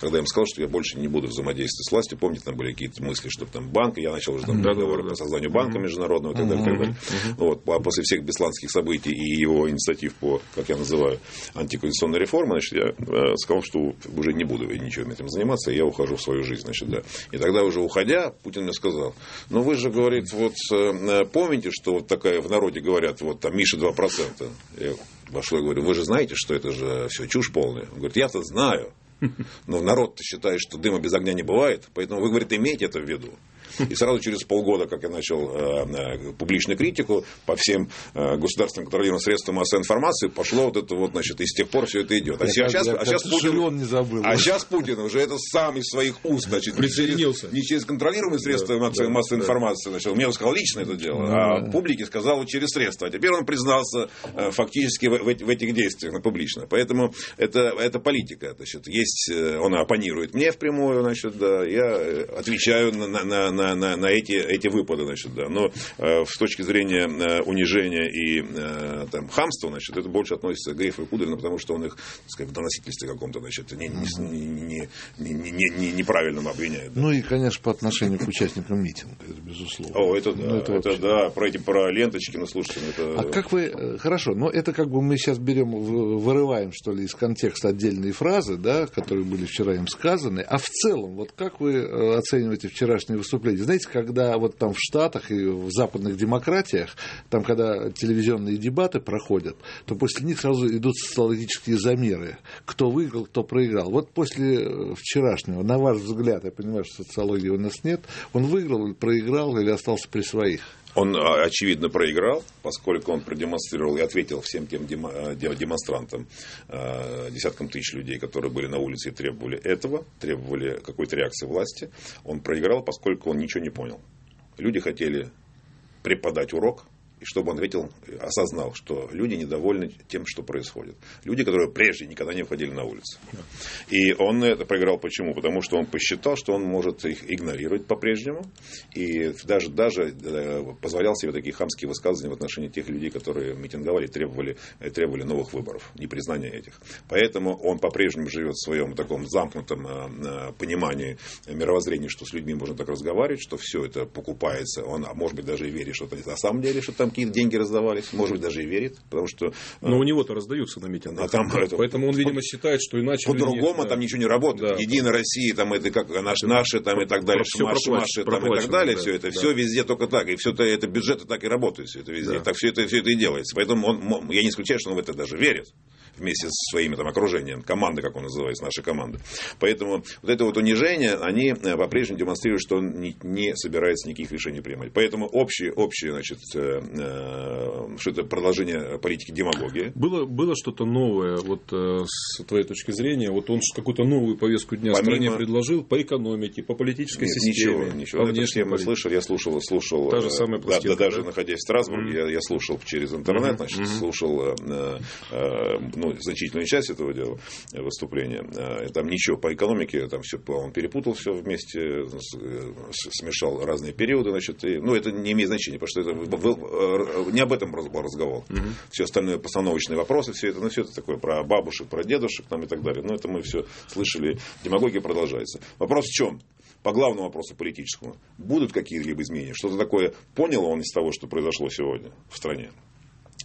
когда я им сказал, что я больше не буду взаимодействовать с властью, помните, там были какие-то мысли, чтобы там банк, я начал уже там переговоры по созданию банка международного и так далее. Так далее. Вот, после всех бесланских событий и его инициатив по, как я называю, антиконституционной реформе, значит, я э, сказал, что уже не буду ничем этим заниматься, я ухожу в свою жизнь, значит, да. И тогда уже уходя, Путин мне сказал, ну вы же, говорит, вот э, помните, что вот такая в народе говорят, вот там Миша 2%. Я вошел и говорю, вы же знаете, что это же все чушь полная. Он говорит, я-то знаю. Но народ-то считает, что дыма без огня не бывает. Поэтому вы, говорит, имейте это в виду. И сразу через полгода, как я начал э, э, публичную критику по всем э, государственным контролируемым средствам массовой информации, пошло вот это вот, значит, и с тех пор все это идет. А я сейчас, а сейчас Путин, не забыл. А сейчас Путин уже это сам из своих уст, значит, присоединился. Не через контролируемые средства да, массовой, да, массовой да. информации начал. Мне он сказал лично это дело, да. а публике сказал через средства. А теперь он признался фактически в, в, в этих действиях ну, публично. Поэтому это, это политика. Значит, есть, он оппонирует мне впрямую, значит, да, я отвечаю на, на, на, на, на эти, эти выпады, значит, да. Но э, с точки зрения э, унижения и э, там, хамства, значит, это больше относится к Грефу и Кудрину, потому что он их, так сказать, в доносительстве каком-то, значит, не, не, не, не, не, не, неправильно обвиняет. Да. Ну и, конечно, по отношению к участникам митинга, это безусловно. О, это да, ну, это, это да, про эти про ленточки, ну слушайте, ну, это... А как вы, хорошо, но это как бы мы сейчас берем, вырываем, что ли, из контекста отдельные фразы, да, которые были вчера им сказаны, а в целом, вот как вы оцениваете вчерашнее выступление? Знаете, когда вот там в Штатах и в западных демократиях, там, когда телевизионные дебаты проходят, то после них сразу идут социологические замеры. Кто выиграл, кто проиграл. Вот после э, вчерашнего, на ваш взгляд, я понимаю, что социологии у нас нет, он выиграл проиграл, или остался при своих? Он, а, очевидно, проиграл, поскольку он продемонстрировал и ответил всем тем э, демонстрантам, э, десяткам тысяч людей, которые были на улице и требовали этого, требовали какой-то реакции власти. Он проиграл, поскольку он ничего не понял. Люди хотели преподать урок, и чтобы он ответил, осознал, что люди недовольны тем, что происходит. Люди, которые прежде никогда не выходили на улицу. И он это проиграл почему? Потому что он посчитал, что он может их игнорировать по-прежнему. И даже, даже э, позволял себе такие хамские высказывания в отношении тех людей, которые митинговали, требовали, требовали новых выборов, непризнания этих. Поэтому он по-прежнему живет в своем таком замкнутом э, э, понимании мировоззрения, что с людьми можно так разговаривать, что все это покупается. Он, а может быть, даже и верит, что это на самом деле, что там какие-то деньги раздавались, может быть, даже и верит, потому что... Но у него-то раздаются на митингах. А там, Поэтому он, видимо, считает, что иначе... По-другому там ничего не работает. Да. Единая Россия, там это как наш, наши, там и так далее, Маш, Маши, там и так далее, да, все это, да. все везде только так. И все это, это бюджеты так и работают, все это везде. Да. Так все это, все это и делается. Поэтому он, я не исключаю, что он в это даже верит вместе с своими там, окружением, команды, как он называется, нашей команды. Поэтому вот это вот унижение, они э, по-прежнему демонстрируют, что он не, не собирается никаких решений принимать. Поэтому общее, общее значит, э, э, что это продолжение политики демагогии. Было, было что-то новое, вот с твоей точки зрения, вот он какую-то новую повестку дня Помимо... стране предложил по экономике, по политической Нет, системе. Ничего, ничего. По внешней мы слышали, я слушал, слушал Та же самая да, да, даже находясь в Страсбурге, mm-hmm. я, я слушал через интернет, mm-hmm. значит, mm-hmm. слушал э, э, ну, значительную часть этого дела, выступления. Там ничего по экономике, там все, он перепутал все вместе, смешал разные периоды, значит, и, ну, это не имеет значения, потому что это не об этом разговор. Угу. Все остальное постановочные вопросы, все это, ну, все это такое про бабушек, про дедушек там, и так далее. Но это мы все слышали, демагогия продолжается. Вопрос в чем? по главному вопросу политическому, будут какие-либо изменения? Что-то такое понял он из того, что произошло сегодня в стране?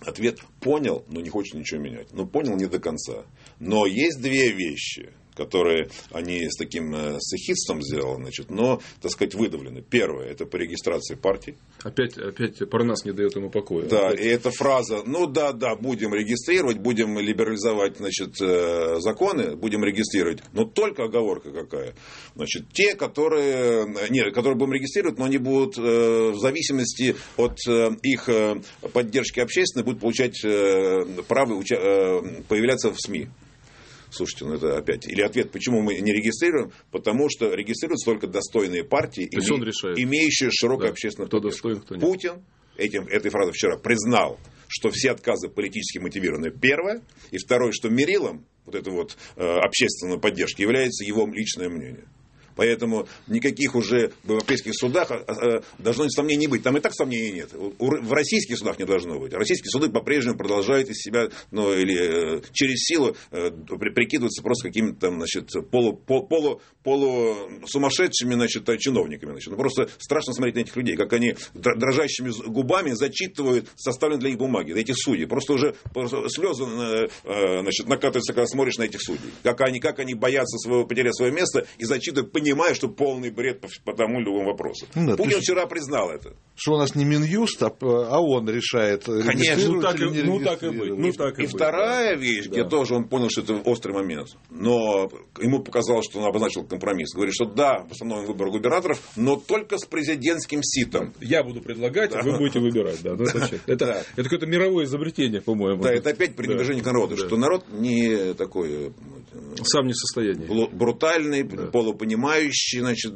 Ответ понял, но не хочет ничего менять. Ну, понял не до конца. Но есть две вещи, которые они с таким э, сахидством сделаны, значит, но, так сказать, выдавлены. Первое, это по регистрации партий. Опять, опять Парнас не дает ему покоя. Да, опять. и эта фраза, ну да, да, будем регистрировать, будем либерализовать, значит, э, законы, будем регистрировать, но только оговорка какая. Значит, те, которые, нет, которые будем регистрировать, но они будут э, в зависимости от их поддержки общественной, будут получать право появляться в СМИ. Слушайте, ну это опять. Или ответ, почему мы не регистрируем? Потому что регистрируются только достойные партии, име, имеющие широкое да, общественное кто достоин, кто нет. Путин этим, этой фразой вчера признал, что все отказы политически мотивированы. Первое. И второе, что мерилом вот этой вот э, общественной поддержки является его личное мнение. Поэтому никаких уже в европейских судах а, а, должно сомнений быть. Там и так сомнений нет. В российских судах не должно быть. Российские суды по-прежнему продолжают из себя ну, или э, через силу э, прикидываться просто какими-то там, значит, полу, полу, полу сумасшедшими значит, чиновниками. Значит. Ну, просто страшно смотреть на этих людей, как они дрожащими губами зачитывают составленные для них бумаги, эти судьи. Просто уже слезы э, значит, накатываются, когда смотришь на этих судей. Как они, как они боятся своего, потерять свое место и зачитывают понимая, что полный бред по, по тому или другому вопросу. Ну, да, Путин вчера признал это. Что у нас не Минюст, а, а он решает. Конечно, ну так, и, ну так и быть. Ну, так и, и быть, вторая да. вещь, где да. тоже он понял, что это острый момент. Но ему показалось, что он обозначил компромисс. Говорит, что да, восстановим выбор губернаторов, но только с президентским ситом. Я буду предлагать, да. а вы будете выбирать. Да, да, это, это, да. это какое-то мировое изобретение, по-моему. Да, это опять пренебрежение да. к народу, да. что народ не такой... Э, Сам не в состоянии. Брутальный, да. полупонимающий понимающий, значит,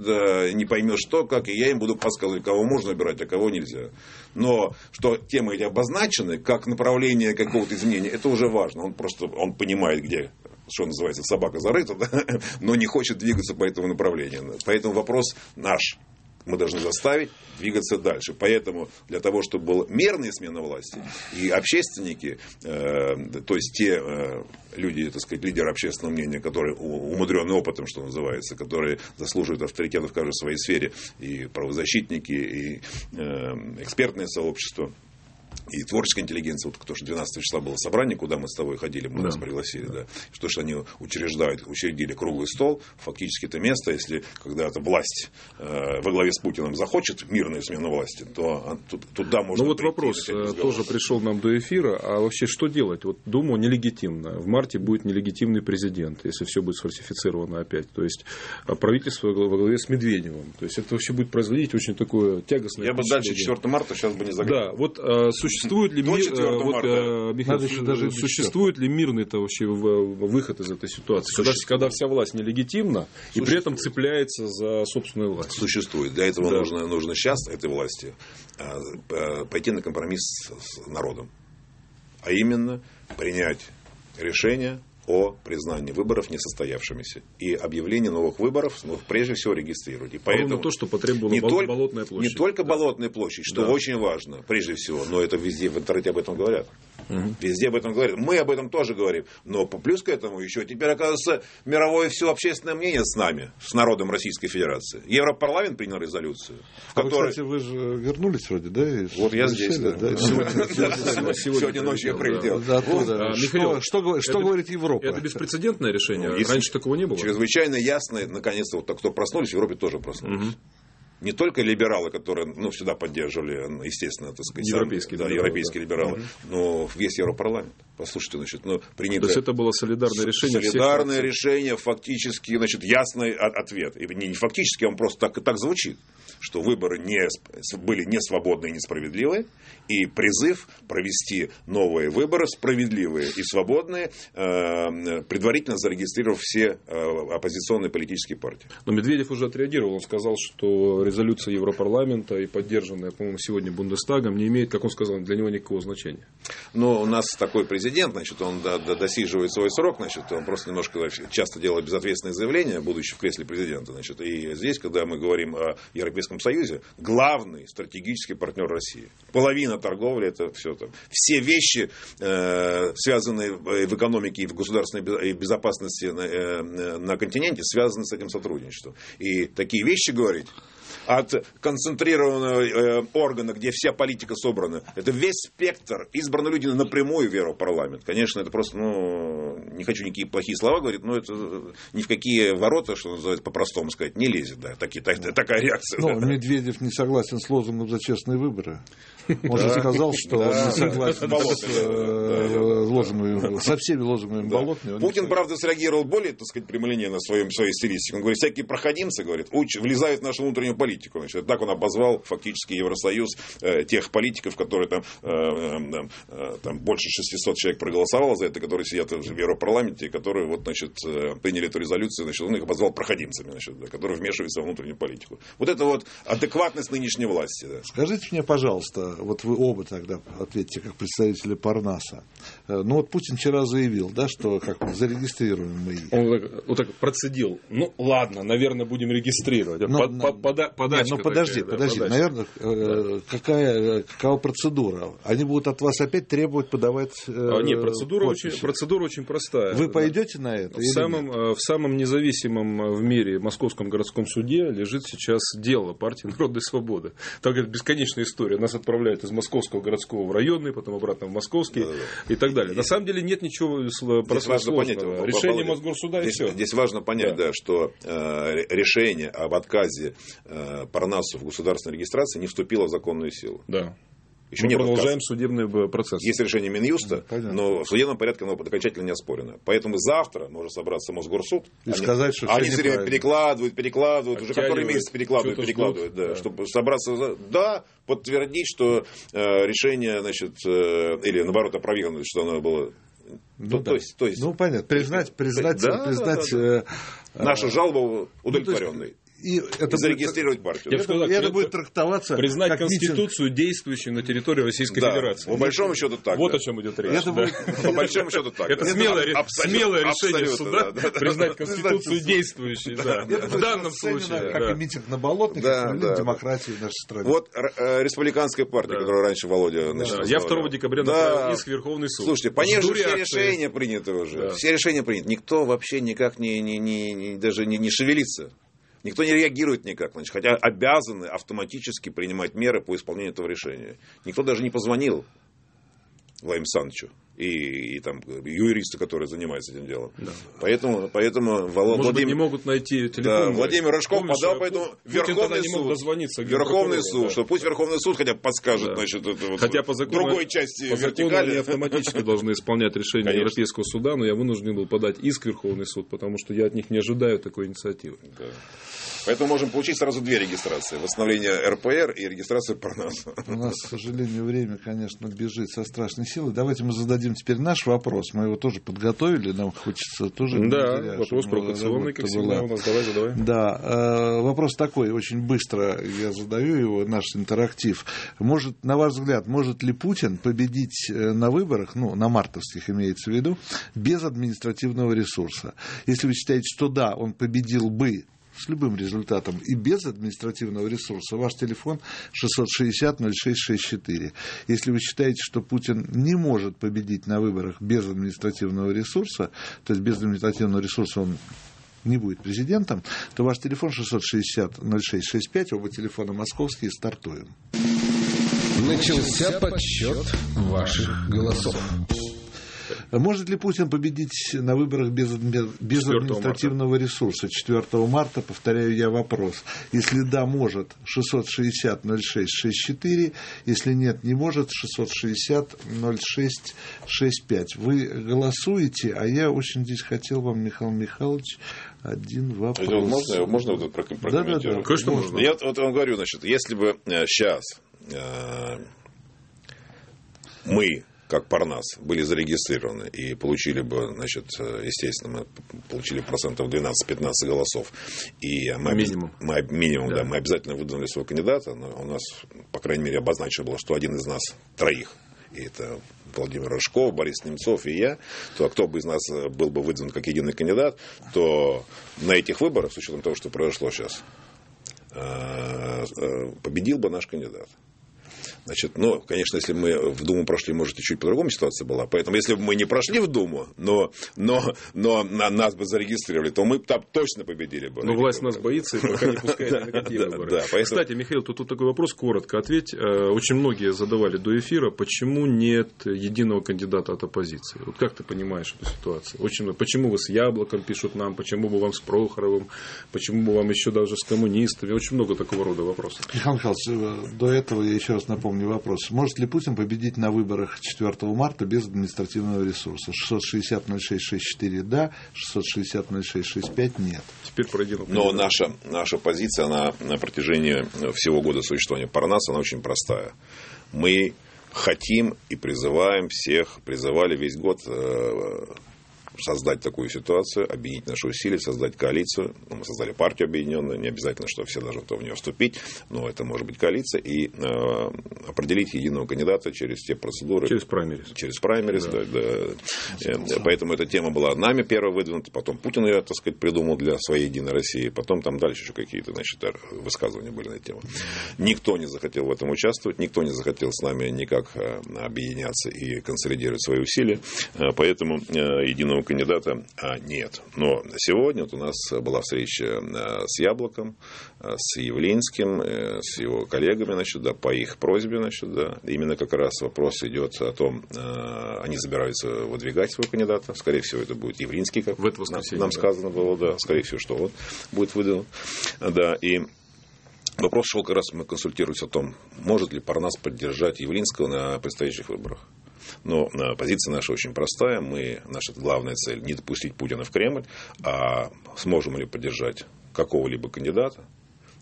не поймет что, как, и я им буду подсказывать, кого можно убирать, а кого нельзя. Но что темы эти обозначены, как направление какого-то изменения, это уже важно. Он просто он понимает, где что называется, собака зарыта, да, но не хочет двигаться по этому направлению. Поэтому вопрос наш мы должны заставить двигаться дальше. Поэтому для того, чтобы была мерная смена власти, и общественники, э, то есть те э, люди, так сказать, лидеры общественного мнения, которые умудрены опытом, что называется, которые заслуживают авторитета в каждой своей сфере, и правозащитники, и э, экспертное сообщество, и творческая интеллигенция, вот кто же 12 числа было собрание, куда мы с тобой ходили, мы да. нас пригласили, да. Что ж они учреждают, учредили круглый стол, фактически это место, если когда-то власть э, во главе с Путиным захочет мирную смену власти, то тут, туда можно Ну вот вопрос э, тоже пришел нам до эфира, а вообще что делать? Вот Дума нелегитимна, в марте будет нелегитимный президент, если все будет сфальсифицировано опять, то есть а правительство во главе с Медведевым, то есть это вообще будет производить очень такое тягостное Я бы дальше 4 марта сейчас бы не заглядывал. Да, вот э, существует ли, мир, э, вот, э, Михаил, даже существует ли мирный это вообще выход из этой ситуации? Когда, когда вся власть нелегитимна и при этом цепляется за собственную власть. Существует. Для этого да. нужно, нужно сейчас этой власти э, пойти на компромисс с народом. А именно принять решение о признании выборов несостоявшимися и объявление новых выборов, ну, прежде всего, регистрировать. И поэтому Ровно то, что потребовала не бол- болотная площадь. Не только да. болотная площадь, что да. очень важно, прежде всего, но это везде в интернете об этом говорят. Угу. Везде об этом говорят. Мы об этом тоже говорим. Но плюс к этому еще теперь, оказывается, мировое все общественное мнение с нами, с народом Российской Федерации. Европарламент принял резолюцию. В а которой... вы, кстати, вы же вернулись вроде, да? Вот я здесь, да. Сегодня ночью я прилетел. Что говорит Европа? Это беспрецедентное решение. Ну, Раньше такого не было. Чрезвычайно ясно, наконец-то, вот кто проснулись, в Европе тоже проснулись не только либералы, которые ну, всегда поддерживали, естественно, так сказать, европейские, сам, да, европейские да. либералы, угу. но весь Европарламент. Послушайте, значит, ну, принято... То есть это было солидарное решение Солидарное решение, фактически, значит, ясный ответ. И не, не фактически, он просто так, так звучит что выборы не, были не свободные и несправедливые, и призыв провести новые выборы, справедливые и свободные, э, предварительно зарегистрировав все э, оппозиционные политические партии. Но Медведев уже отреагировал, он сказал, что резолюция Европарламента и поддержанная, по-моему, сегодня Бундестагом, не имеет, как он сказал, для него никакого значения. Но у нас такой президент, значит, он досиживает свой срок, значит, он просто немножко часто делает безответственные заявления, будучи в кресле президента. Значит, и здесь, когда мы говорим о Европейском Союзе, главный стратегический партнер России. Половина торговли это все там. Все вещи, э, связанные в экономике и в государственной безопасности на, э, на континенте, связаны с этим сотрудничеством. И такие вещи говорить от концентрированного э, органа, где вся политика собрана. Это весь спектр. Избраны люди напрямую в Европарламент. Конечно, это просто, ну, не хочу никакие плохие слова говорить, но это ни в какие ворота, что называется, по-простому сказать, не лезет. Да, такие, так, такая реакция. Ну. Медведев не согласен с лозунгом за честные выборы. Он же сказал, что он не согласен с э, лозунгами, со всеми лозунгами болотными. Путин, правда, среагировал более, так сказать, прямолинейно на своем, своей стилистике. Он говорит, всякие проходимцы, говорит, влезают в нашу внутреннюю политику. Значит, так он обозвал фактически Евросоюз э, тех политиков, которые там, э, там больше 600 человек проголосовало за это, которые сидят в Европарламенте, которые вот, значит, приняли эту резолюцию, значит, он их обозвал проходимцами, значит, да, которые вмешиваются в внутреннюю политику. Вот это вот адекватность нынешней власти. Да. Скажите мне, пожалуйста, вот вы оба тогда ответьте, как представители Парнаса. Э, ну вот Путин вчера заявил, да, что как зарегистрируем мы. Он вот так, процедил. Ну ладно, наверное, будем регистрировать. Но, под, под, пода, подача нет, ну подожди, такая, подожди, да, наверное, э, да. какая, какова процедура? Они будут от вас опять требовать подавать э, а, Нет, процедура очень, процедура очень простая. Вы пойдете на это? В самом, в самом независимом в мире Московском городском суде лежит сейчас дело партии Народной Свободы. Так это бесконечная история. Нас отправляют из Московского городского в районный, потом обратно в Mosковский да, да. и так далее. На самом деле нет ничего здесь важно понять, Решение Мосгорсуда здесь, и все. Здесь важно понять, да. Да, что э, решение об отказе э, Парнасу в государственной регистрации не вступило в законную силу. Да. Еще Мы продолжаем отказ. судебный процесс. Есть решение Минюста, Понятно. но в судебном порядке оно окончательно не оспорено. Поэтому завтра может собраться Мосгорсуд. И они, сказать, что Они все время перекладывают, перекладывают, уже который месяц перекладывают, перекладывают. Да, да. Чтобы собраться, да, подтвердить, что э, решение, значит, э, или наоборот опровергнуть, что оно было ну, то, да. то, есть, то есть, ну понятно, признать, признать, да, признать да, да, да. Э, нашу жалобу удовлетворенной. Ну, и это зарегистрировать будет, партию. Это, это, это будет трактоваться признать как конституцию митинг. действующей на территории Российской да, Федерации. По большому счету так. Вот да. о чем идет речь. Это да. будет... По большому счету так. Это смелое, смелое решение суда да, признать конституцию действующей. Да. В данном случае. Как и митинг на болотных, да, демократии в нашей стране. Вот э, республиканская партия, которую раньше Володя Я 2 декабря направил иск в Верховный суд. Слушайте, по ней же все решения приняты уже. Все решения приняты. Никто вообще никак не даже не шевелится. Никто не реагирует никак, значит, хотя обязаны автоматически принимать меры по исполнению этого решения. Никто даже не позвонил Владимиру Александровичу и, и там юристы, которые занимаются этим делом. Да. Поэтому, поэтому Может Владимир, быть, не могут найти телефон. Да, Владимир Рожков Помнишь, подал поэтому Верховный суд. Дозвониться Верховный суд, да. что пусть Верховный суд хотя бы подскажет, да. значит, это вот хотя по закону, другой части по вертикали. они автоматически должны исполнять решение Конечно. Европейского суда, но я вынужден был подать иск в Верховный суд, потому что я от них не ожидаю такой инициативы. Да. Поэтому можем получить сразу две регистрации. Восстановление РПР и регистрацию ПРНАС. У нас, к сожалению, время, конечно, бежит со страшной силой. Давайте мы зададим теперь наш вопрос. Мы его тоже подготовили. Нам хочется тоже... Да, зря, вопрос провокационный, как всегда у нас. Давай, задавай. Да, э, вопрос такой, очень быстро я задаю его, наш интерактив. Может, на ваш взгляд, может ли Путин победить э, на выборах, ну, на мартовских имеется в виду, без административного ресурса? Если вы считаете, что да, он победил бы с любым результатом и без административного ресурса. Ваш телефон 660-0664. Если вы считаете, что Путин не может победить на выборах без административного ресурса, то есть без административного ресурса он не будет президентом, то ваш телефон 660-0665, оба телефона московские, стартуем. Начался подсчет ваших голосов. Может ли Путин победить на выборах без, без административного марта. ресурса 4 марта? Повторяю я вопрос. Если да, может, 660-06-64. Если нет, не может, 660-06-65. Вы голосуете, а я очень здесь хотел вам, Михаил Михайлович, один вопрос. Можно, можно вот прокомментировать? Да, да, да. Конечно, можно. Я вот вам говорю, значит, если бы сейчас э, э, мы как Парнас, были зарегистрированы и получили бы, значит, естественно, мы получили процентов 12-15 голосов. И мы, минимум. Мы, минимум, да. да. Мы обязательно выдвинули своего кандидата, но у нас, по крайней мере, обозначено было, что один из нас троих и это Владимир Рыжков, Борис Немцов и я, то кто бы из нас был бы выдвинут как единый кандидат, то на этих выборах, с учетом того, что произошло сейчас, э, э, победил бы наш кандидат. Значит, ну, конечно, если мы в Думу прошли, может, и чуть по-другому ситуация была. Поэтому, если бы мы не прошли в Думу, но, но, но на, нас бы зарегистрировали, то мы там точно победили бы. Но власть нас боится и пока не пускает на какие выборы. Кстати, Михаил, тут такой вопрос, коротко ответь. Э, очень многие задавали до эфира, почему нет единого кандидата от оппозиции? Вот как ты понимаешь эту ситуацию? Очень, почему вы с Яблоком пишут нам, почему бы вам с Прохоровым, почему бы вам еще даже с коммунистами? Очень много такого рода вопросов. Михаил Михайлович, э, до этого я еще раз напомню, помню вопрос. Может ли Путин победить на выборах 4 марта без административного ресурса? 660-06-64 да, 660-06-65 нет. Теперь пройдем. Но наша, наша позиция, она на протяжении всего года существования Парнаса, она очень простая. Мы хотим и призываем всех, призывали весь год э, создать такую ситуацию, объединить наши усилия, создать коалицию. Ну, мы создали партию объединенную, не обязательно, что все должны в нее вступить, но это может быть коалиция, и э, определить единого кандидата через те процедуры. Через праймерис. Через праймерис, да. да, да. Э, поэтому эта тема была нами первая выдвинута, потом Путин ее, так сказать, придумал для своей единой России, потом там дальше еще какие-то, значит, высказывания были на эту тему. Никто не захотел в этом участвовать, никто не захотел с нами никак э, объединяться и консолидировать свои усилия, э, поэтому единого кандидата а, нет. Но сегодня вот у нас была встреча э, с Яблоком, э, с Явлинским, э, с его коллегами, значит, да, по их просьбе, значит, да, именно как раз вопрос идет о том, они собираются выдвигать своего кандидата, скорее всего, это будет Явлинский, как в это нам, нам сказано было, да, скорее всего, что он будет выдан, да, и Вопрос шел как раз, мы консультировались о том, может ли Парнас поддержать Явлинского на предстоящих выборах. Но э, позиция наша очень простая. Мы, наша главная цель не допустить Путина в Кремль, а сможем ли поддержать какого-либо кандидата,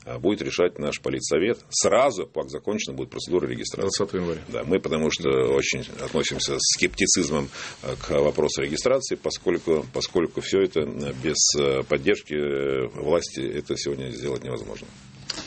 а будет решать наш политсовет сразу, как закончена будет процедура регистрации. 20 января. Да, мы потому что очень относимся с скептицизмом э, к вопросу регистрации, поскольку, поскольку все это э, без поддержки власти это сегодня сделать невозможно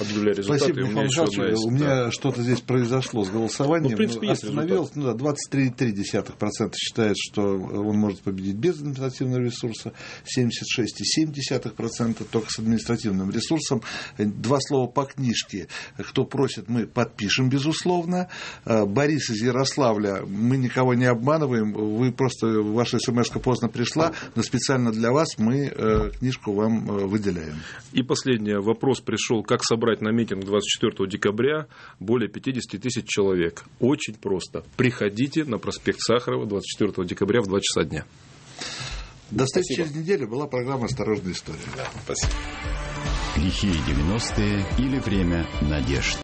объявляя результаты. Спасибо, Михаил Михайлович. У меня да. что-то здесь произошло с голосованием. Ну, в принципе, Остановилось, ну, да, 23,3% считает, что он может победить без административного ресурса, 76,7% только с административным ресурсом. Два слова по книжке. Кто просит, мы подпишем, безусловно. Э, Борис из Ярославля, мы никого не обманываем, вы просто, ваша смс поздно пришла, но специально для вас мы э, книжку вам э, выделяем. И последний вопрос пришел, как собрать собрать на митинг 24 декабря более 50 тысяч человек. Очень просто. Приходите на проспект Сахарова 24 декабря в 2 часа дня. До встречи через неделю была программа «Осторожная история». Да, спасибо. Лихие 90-е или время надежд.